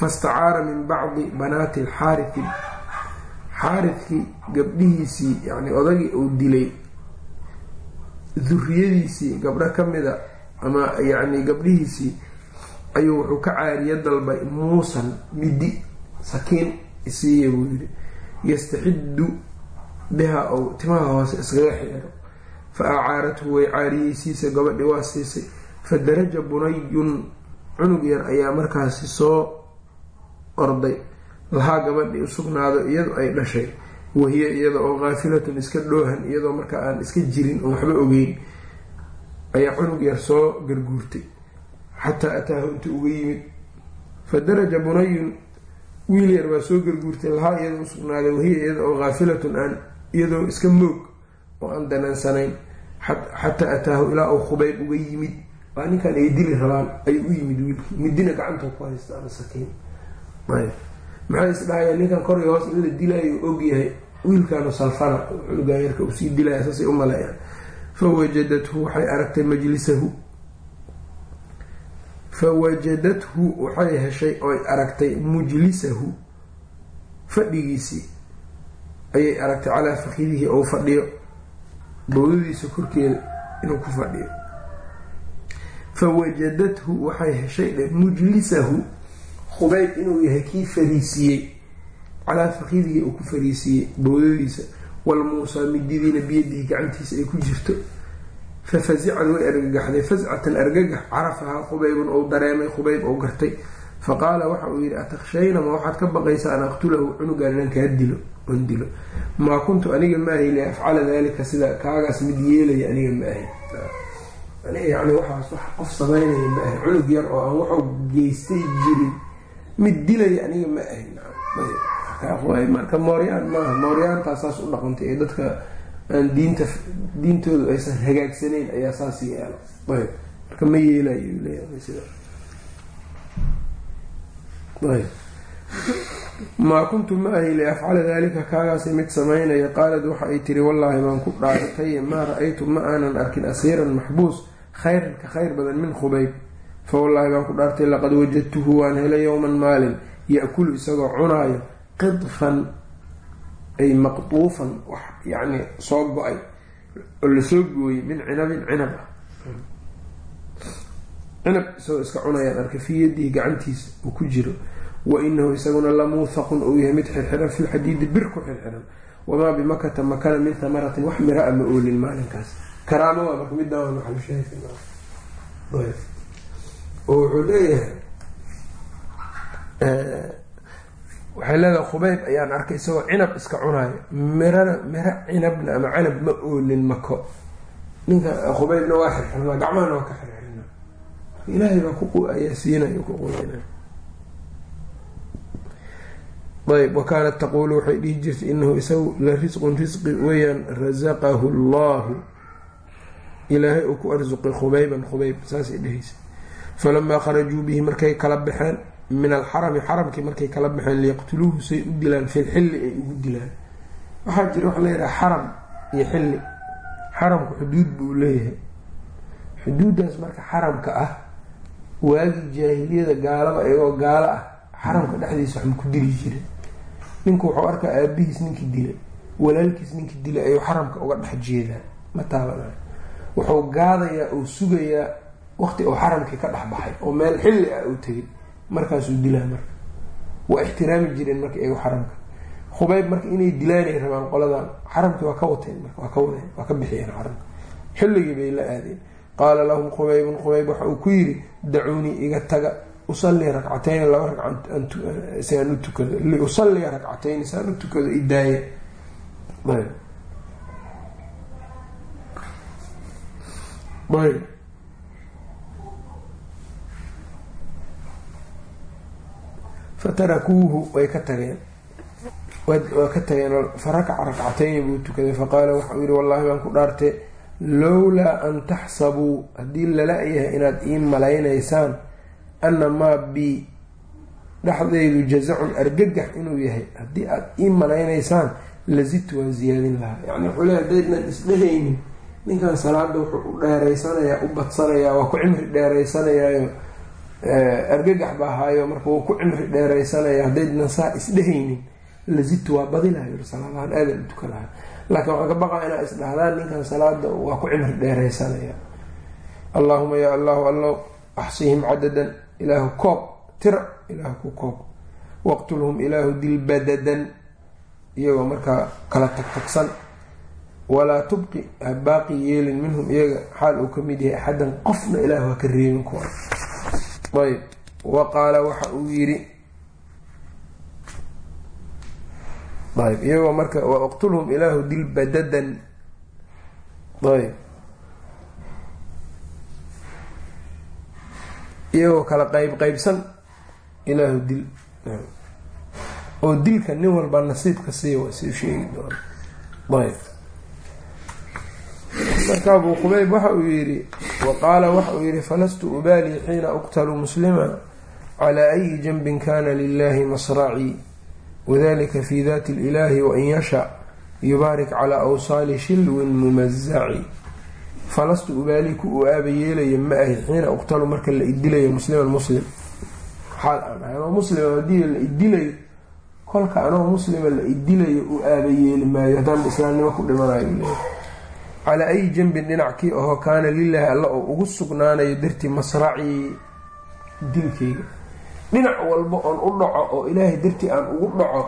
A: fastacaara min bacdi banaati alxaariti xaaridkii gabdhihiisii yani odagii uu dilay duriyadiisii gabdho ka mida ama yacni gabdhihiisii ayuu wuxuu ka caariya dalbay muusan midi sakiin isiiya buu yidhi yastaxiddu biha ou timaha hoose iskaga xeero fa acaarathu way caariyeysiisa gabadhi waa siisay. Fa daraja bunayun cunug yar ayaa markaasi soo orday lahaa gabadhii usugnaado iyadu ay dhashay. Wahiya iyada oo kaafilatun iska dhoohan iyadoo markaa aan iska jirin oo waxba ogeyn ayaa cunug yar soo garguurtay. Xataa ataahu inta uga yimid fa daraja bunayun wiil yar baa soo garguurtay lahaa iyadoo usugnaaday wahiya iyada oo kaafilatun aan iyadoo iska moog oo aan danansanayn. Xataa ataahu ilaa uu khubayb uga yimid. Waa ninkan ay dili rabaan ayuu u yimid wiilkii. Midina gacanta ku haysta ama sakiin maxay isdhahayaan ninkan kor iyo hoos in la dilaayo ogyahay wiilkaanu salfana cunugan yarka uu sii dilaya saasay u maleeyaan fawajadathu waxay aragtay majlisahu. Fawajadathu waxay heshay oy aragtay mujlisahu. Fadhigiisii ayay aragtay calaa fakidihi ou fadhiyo. Bowdadiisa korkeeda inuu ku fadhiyo. Fawajadathu waxay heshay mujlisahu khubayb inuu yahay kii fariisiiyey calaa fakidihi uu ku fariisiiyey bowdadiisa walmuusaa mididiina biyadihi gacantiisa ay ku jirto. Fafasicad way argagaxday fascatan argagax carafahaa khubaybun ou dareemay khubayb ou gartay. Faqaala waxa uu yidhi atakhshayna ma waxaad ka baqaysaa an aqtulahu cunugaan inaan kaa dilo on dilo. Maa kuntu aniga ma ahay li afcala dalika sida kaagaas mid yeelaya aniga ma ahay aniga yani waxaas wax qof samaynaya ma ahay cunug yar oo aan waxu geystay jirin mid dilaya aniga ma ahay marka mooryaan maaha mooryaantaa saas u dhaqantay ee dadka aan diinta diintoodu aysan hagaagsanayn ayaa saas yeelo ayb marka ma ayb maa kuntu ma ahi liafcala dalika kaagaasi mid samaynaya. Qaalad waxa ay tiri wallaahi baan ku dhaaratay maa ra'aytu ma aanan arkin asiiran maxbuus khayran ka khayr badan min khubayb fa wallaahi baan ku dhaartay laqad wajadtuhu waan helay yowman maalin ya-kulu isagoo cunaayo qidfan ay maqduufan wax yacni soo go'ay oo la soo gooyey min cinabin cinab ah. Cinab isagoo iska cunayaan arka fii yadihi gacantiisa uu ku jiro. Wa inahu isaguna lamuuthaqun uu yahay mid xirxiran fi lxadiidi bir ku xirxiran. Wamaa bimakata makana min thamaratin wax mira a ma oolin maalinkaas. Karaamo waa marka midaan oo wuxuu leeyahay waxay leedahay khubayb ayaan arkay isagoo cinab iska cunaayo. Mirana miro cinabna ama canab ma oolin mako ninka khubaybna waa xirxirnaa gacmahana waa ka xirxirnaa ilaahay baa ku ayaa siinaya ku quweynay ayb wa kaanat taquulu waxay dhihi jirtay inahu isagu la risqun risqi weyaan rasaqahu llahu ilaahay uu ku arsuqay khubayban khubayb saasay dhehaysa falamaa kharajuu bihi markay kala baxeen min alxarami xaramkii markay kala baxeen liyaqtuluuhu say u dilaan fi lxilli ay ugu dilaan waxaa jira waxa layihaha xaram iyo xilli xaramku xuduud buu leeyahay xuduuddaas marka xaramka ah waagii jaahiliyada gaalada iyagoo gaalo ah xaramka dhexdiisa wax ku dili jiray ninku wuxuu arkaa aabihiis ninkii dilay walaalkiis ninkii dilay ayuu xaramka uga dhex jeedaa ma taabanayo wuxuu gaadayaa uu sugayaa waqti uu xaramkii ka dhex baxay oo meel xilli ah uu tegay markaasuu dilaa marka. Waa ixtiraami jireen marka iyago xaramka. Khubayb marka inay dilaanay rabaan qoladan xaramkii waa ka wateen marka waa ka wadeen waa ka bixiyeen xaramka. Xilligii bay la aadeen. Qaala lahum khubaybun khubayb waxa uu ku yidhi dacuunii iga taga usalii rakcatayni laba ragc si aan u tukado liusalliya rakcatayni si aan u tukado idaaya ayb fatarakuuhu way ka tageen waa ka tageen farakaca rakcatayni buu tukaday faqaala waxauu yihi wallahi baan ku dhaartay lowlaa an taxsabuu haddii lala yahay inaad ii malaynaysaan ana maa bi dhexdaydu jazacun argagax inuu yahay haddii aad ii malaynaysaan lazidtu waan ziyaadin lahaa yani wuxuu leey hadaydnan isdhehaynin ninkan salaada wuxuu u dheeraysanayaa u badsanayaa waa ku cimri dheeraysanayaayo argagax baa haayo marka wuu ku cimri dheeraysanaya haddaydnan saa isdhehaynin lazidtu waa badinayo salaadahan aadan u tuka lahaa. Laakiin waxaan ka baqaa inaa isdhahdaan ninkan salaada waa ku cimri dheeraysanaya. Allaahuma yaa allahu allow axsihim cadadan ilaahu koob tira ilaahu ku koob. Waqtulhum ilaahu dilbadadan iyagoo markaa kala tagtagsan. Walaa tubqi ha baaqi yeelin minhum iyaga xaal uu ka mid yahay axadan qofna ilaahu ha ka reebin kuwa ayb. Wa qaala waxa uu yidhi. Ayb. Iyagoo marka waqtulhum ilaahu dil badadan. Ayb. Iyagoo kala qeyb qeybsan ilaahu dil. Oo dilka nin walba nasiibka siiya waa sii sheegi doona. Ayb marka abuu qubayb waxa uu yidhi wa qaala waxa uu yidhi falastu ubaalii xiina uqtalu muslima calaa ayi janbin kana lilahi masracii wadalika fi dati lilahi wain yasha yubaarik calaa awsaali shilwin mumazaci falastu ubaalii ku u aaba yeelaya ma ahi xiina uqtalu marka la idilayo musliman muslim. Xaal aan ahay anoo muslima haddii la idilayo kolka anoo muslima la idilayo u aaba yeeli maayo haddaan islaamnimo ku dhimanayo calaa ayi janbin dhinackii ahoo kaana lilaahi alla oo ugu sugnaanayo dartii masracii dilkayga. Dhinac walba oon u dhaco oo ilaahay dartii aan ugu dhaco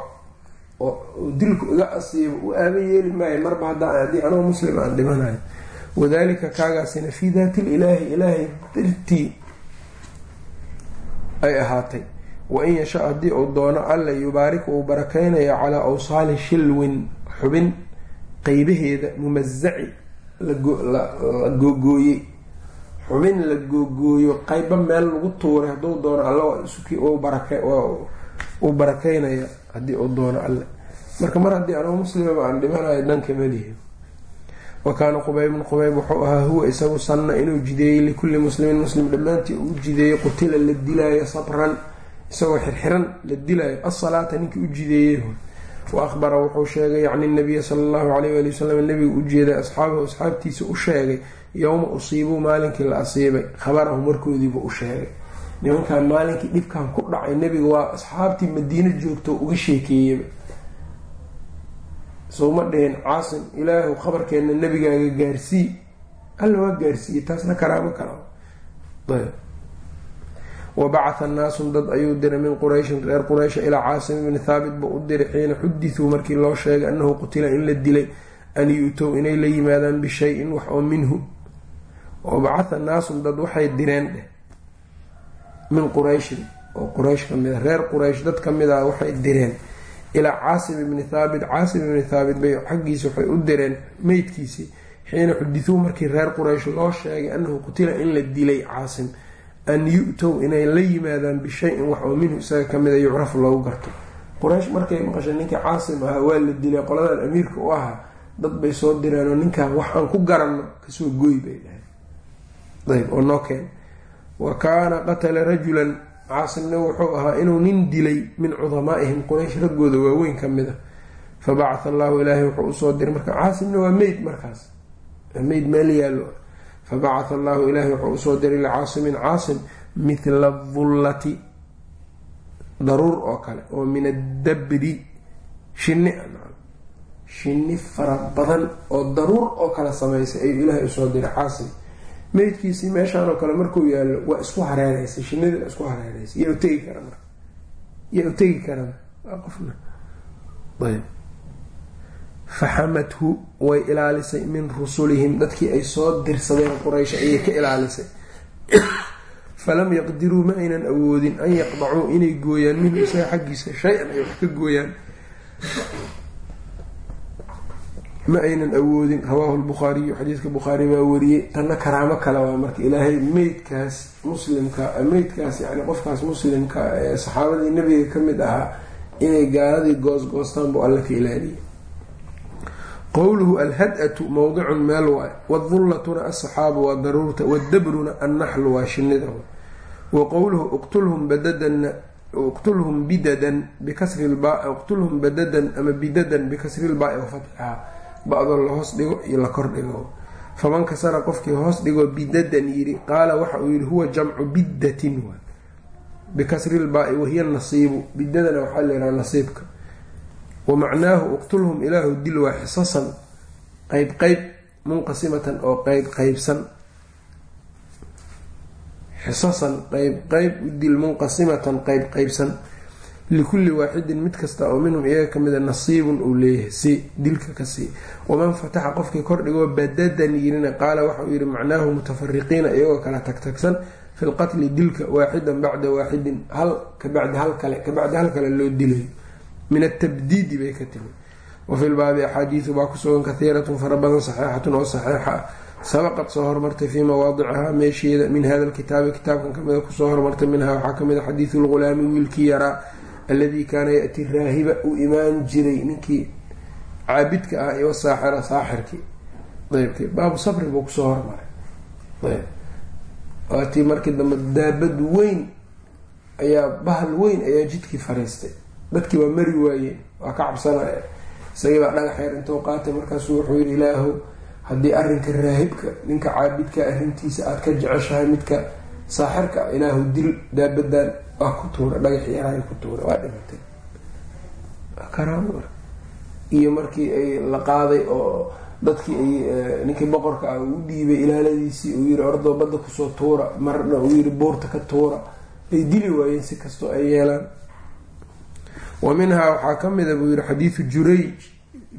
A: oo dilku iga asiibo u aaba yeeli maayo marba haddii anoo muslim aan dhimanayo. Wadalika kaagaasina fii daati ilaahi ilaahay dartii ay ahaatay. Wain yasha haddii uu doono alla yubaarik uu barakaynaya calaa awsaali shilwin xubin qeybaheeda mumazaci la googooyey xubin la googooyo qayba meel lagu tuuray hadduu doono alle uu barakeynaya haddii uu doono alle. Marka mar haddii anoo muslimaba aan dhimanayo dhanka malihi wa kaana qubaybun qubayb wuxuu ahaa huwa isagu sanna inuu jideeyey likulli muslimin muslim dhammaantii uu jideeyey qutila la dilaayo sabran isagoo xirxiran la dilaayo asalaata ninkii u jideeyey wa ahbara wuxuu sheegay yacni nabiya sala allahu alayh ali wasalam nabigu u jeeday asxaabahu asxaabtiisa u sheegay yowma usiibuu maalinkii la asiibay khabarahu markoodiiba u sheegay nimankan maalinkii dhibkan ku dhacay nebiga waa asxaabtii madiino joogto uga sheekeeyeyba souma dhihin caasim ilaahu khabarkeenna nebigaaga gaarsii alla waa gaarsiiyey taasna karaamo kala wabacatha naasun dad ayuu diray min qurayshin reer quraysha ilaa caasim ibni thaabit buu u diray xiina xudithuu markii loo sheegay annahu qutila in la dilay an yu-tow inay la yimaadaan bishay-in wax oo minhu wabacatha naasun dad waxay direen dheh min qurayshin oo quraysh ka mid a reer quraysh dad ka mid ah waxay direen ilaa caasim ibni thaabit caasim ibni thaabit bay xaggiisa waxay u direen meydkiisii xiina xudithuu markii reer quraysh loo sheegay annahu qutila in la dilay caasim an yu-tow inay la yimaadaan bishayin wax oo minhu isaga kamida yucrafu loogu garto. Quraysh markay maqashay ninkii caasim ahaa waa la dilay. Qoladan amiirka u ahaa dad bay soo direenoo ninkan wax aan ku garanno ka soo gooy bay dhahay ayb oo noo keen. Wa kaana qatala rajulan caasimna wuxuu ahaa inuu nin dilay min cudamaa'ihim quraysh raggooda waaweyn ka mid a fa bacatha allahu ilaahay wuxuu u soo diray. Marka caasimna waa meyd markaas. Meyd meel yaallo fabacatha allahu ilaahay wuxuu u soo diray licaasimin caasim mithla dullati daruur oo kale oo min addabri shinni shinni fara badan oo daruur oo kale samaysay ayuu ilaahay u soo diray caasim meydkiisii meeshaanoo kale markuu yaallo waa isku hareereysay shinidii isku hareereysay yaa utegi kara marka yaa utegi kara qofna ayb faxamathu way ilaalisay min rusulihim dadkii ay soo dirsadeen quraysh ayay ka ilaalisay. Falam yaqdiruu ma aynan awoodin an yaqdacuu inay gooyaan minhu isaga xaggiisa shay-an ay wax ka gooyaan. Ma aynan awoodin rawaahu lbukhaariyu xadiidka bukhaari baa wariyey tanna karaamo kale waa marka ilaahay meydkaas muslimka meydkaas yani qofkaas muslimka ee saxaabadii nabiga ka mid ahaa inay gaaladii goosgoostaan buu alla ka ilaaliyay qowluhu alhad-atu mowdicun meel waay wadullatuna asaxaabu waa daruurta wadabruna annaxlu waa shinida wa qowluhu uqtulhum bidadan bikasri lba uqtulhum badadan ama bidadan bikasri lbaai wafatxihaa ba-doo la hoos dhigo iyo la kor dhigo. Faman kasara qofkii hoos dhigo bidadan yiri qaala waxa uu yihi huwa jamcu bidatin bikasri lbaai wahiya nasiibu. Bidadana waxaa la yidhaha nasiibka wa macnaahu uqtulhum ilaahu dil waa xisasan qeyb qeyb munqasimatan oo qeyb qeybsan xisasan qeyb qeyb u dil munqasimatan qeyb qeybsan likulli waaxidin mid kasta oo minhum iyaga kamida nasiibun uu leeyahay si dilka ka sii. Waman fataxa qofkii kordhigoo badadan yirina qaala waxauu yihi macnaahu mutafariqiina iyagoo kala tagtagsan fi lqatli dilka waaxidan bacda waaxidin hal kabacdi hal kale kabacdi hal kale loo dilayo min atabdiidi bay ka timi wafi lbaabi axaadiidu baa kusugan kahiiratun fara badan saxiixatun oo saxiixa ah. Sabaqad soo hormartay fii mawaadicihaa meesheeda min hada lkitaabi kitaabkan kamida ku soo hormartay minhaa waxaa ka mid a xadiidu lghulaami wiilkii yaraa alladii kaana ya-ti raahiba uu imaan jiray ninkii caabidka ah iyo saaxira saaxirkii. Baabu sabri buu ku soo hormaray. Waatii markii dambe daabad weyn ayaa bahal weyn ayaa jidkii fariistay dadkii waa mari waayeen waa ka cabsanaya isagii baa dhagax yar intuu qaatay markaasu wuxuu yihi ilaahu haddii arrinka raahibka ninka caabidka arrintiisa aada ka jeceshahay midka saaxirka ilaahu dil daabadan waa ku tuura dhagax yaraay ku tuura. Waa dhimatay. Karaam iyo markii ay la qaaday oo dadkii ay ninkii boqorka ah uu dhiibay ilaaladiisii uu yiri ordoo badda ku soo tuura marna uu yiri buurta ka tuura. Ay dili waayeen si kastoo ay yeelaan wa minhaa waxaa ka mida buu yihi xadiidu jurayj.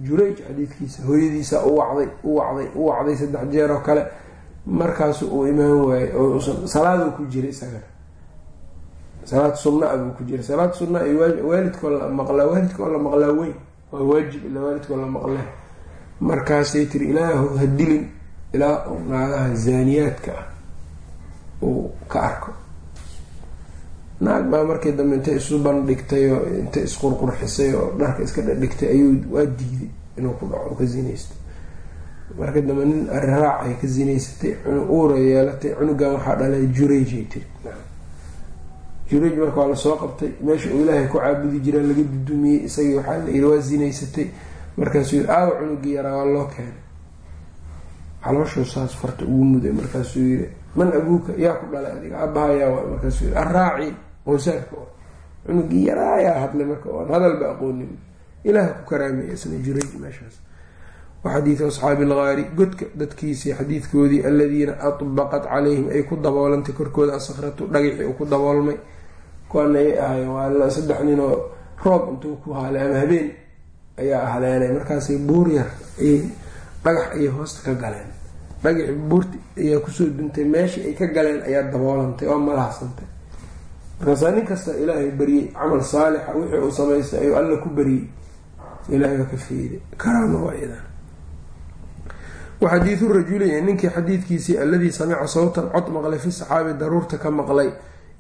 A: Jurayj xadiidkiisa hooyadiisa u wacday u wacday u wacday saddex jeer oo kale. Markaasu uu imaan waayey salaaduu ku jiray isagana salaad sunna buu ku jiray. Salaad sunna ay waalidkoo la maqlaa waalidka oo la maqlaa weyn. Waa waajib ila waalidkoo la maqlaa. Markaasay tiri ilaahu ha dilin ilaa naagaha zaaniyaadka ah. Uu ka arko naag baa markii dambe intay isu bandhigtay oo intay isqurqurxisay oo dharka iska dhadhigtay ayuu waa diiday inuu ku dhaco ka zinaystay markii dambe nin ariraac ay ka zinaysatay uura yeelatay cunugan waxaa dhalay jurayjay tiri. Jurayj marka waa la soo qabtay meesha uu ilaahay ku caabudi jiraa laga dudumiyey isagii waxaa la yiri waa zinaysatay. Markaasuu yiri aawa cunugii yaraa waa loo keenay. Calooshuu saas farta ugu muday markaasuu yiri man abuuka yaa ku dhalay adiga abahayaa waay. Markaasuu yiri arraaci qowsaarka cunugii yaraayaa hadlay marka oan hadalba aqoonin. Ilaah ku karaameeya isna jurayj meeshaas. Waxadiidu asxaabi algaari godka dadkiisii xadiidkoodii aladiina atbaqat calayhim ay ku daboolantay korkooda asakhratu dhagixii uu ku daboolmay. Kuwaana ay ahayen waa saddex ninoo roob intuu ku haalay ama habeen ayaa haleenay markaasay buur yar dhagax ayay hoosta ka galeen. Dhagaxi buurti ayaa ku soo duntay meeshii ay ka galeen ayaa daboolantay oo malahsantay markaasaa nin kasta ilaahay baryey camal saalixa wixii uu samaystay ayuu alla ku baryey ilaahay baa ka fiiday karaama waa idan waxadiidu rajuli ninkii xadiidkiisii alladii samica sawtan cod maqlay fi saxaabi daruurta ka maqlay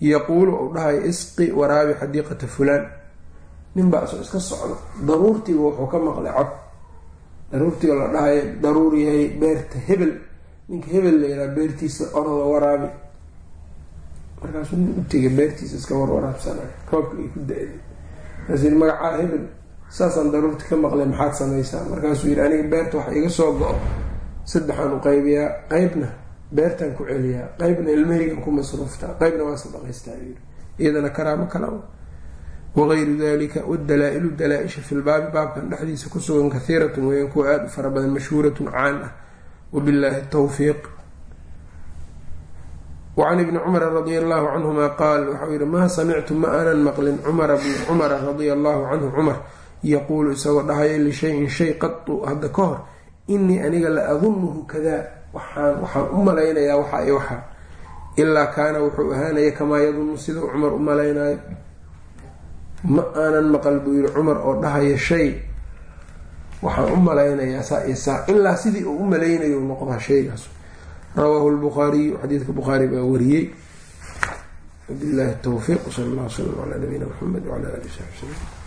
A: yaquulu uu dhahay isqi waraabi xadiiqata fulaan. Ninbaa isoo iska socdo. Daruurtiiba wuxuu ka maqlay cod. Daruurtiiba la dhahayo daruur yahay beerta hebel. Ninka hebel la yidhaha beertiisa orada waraabi markaasuu u tegay beertiisa iska warwaraabsanay roobka ay ku da-day markaasuu yii magacaa hebel saasaan daruurti ka maqlay maxaad samaysaa? Markaasuu yidhi aniga beerta waxa iga soo go-o. Saddexaan u qaybiyaa qeybna beertaan ku celiyaa qeybna ilmahaygan ku masruuftaa qeybna waa sadaqaystaa yii iyadana karaamo kala wagayru dalika wadalaa-ilu dalaa-isha fi lbaabi baabkan dhexdiisa kusugan kahiiratun weyaan kuwa aada u fara badan mashhuuratun caan ah. Wabilaahi tawfiiq wacan ibni cumara radia allahu canhuma qaal waxau yihi maa samictu ma aanan maqlin cumara bni cumara radia allahu canhu cumar yaquulu isagoo dhahaya lishayin shay qatu hadda ka hor inii aniga la adunuhu kadaa waxaan waxaan u malaynayaa waxa i waxaa ilaa kaana wuxuu ahaanaya kamaa yadunu sidau cumar u malaynayo ma aanan maqal buu yihi cumar oo dhahaya shay waxaan u malaynayaa saa iyo saa ilaa sidii uu u malaynayo noqdaa shaygaas rawaahu lbukhaariyu xadiidka bukhaari baa wariyey. Wabillahi towfiiq sal allah wslam calaa nabiyina mxamed wcala ali saxbi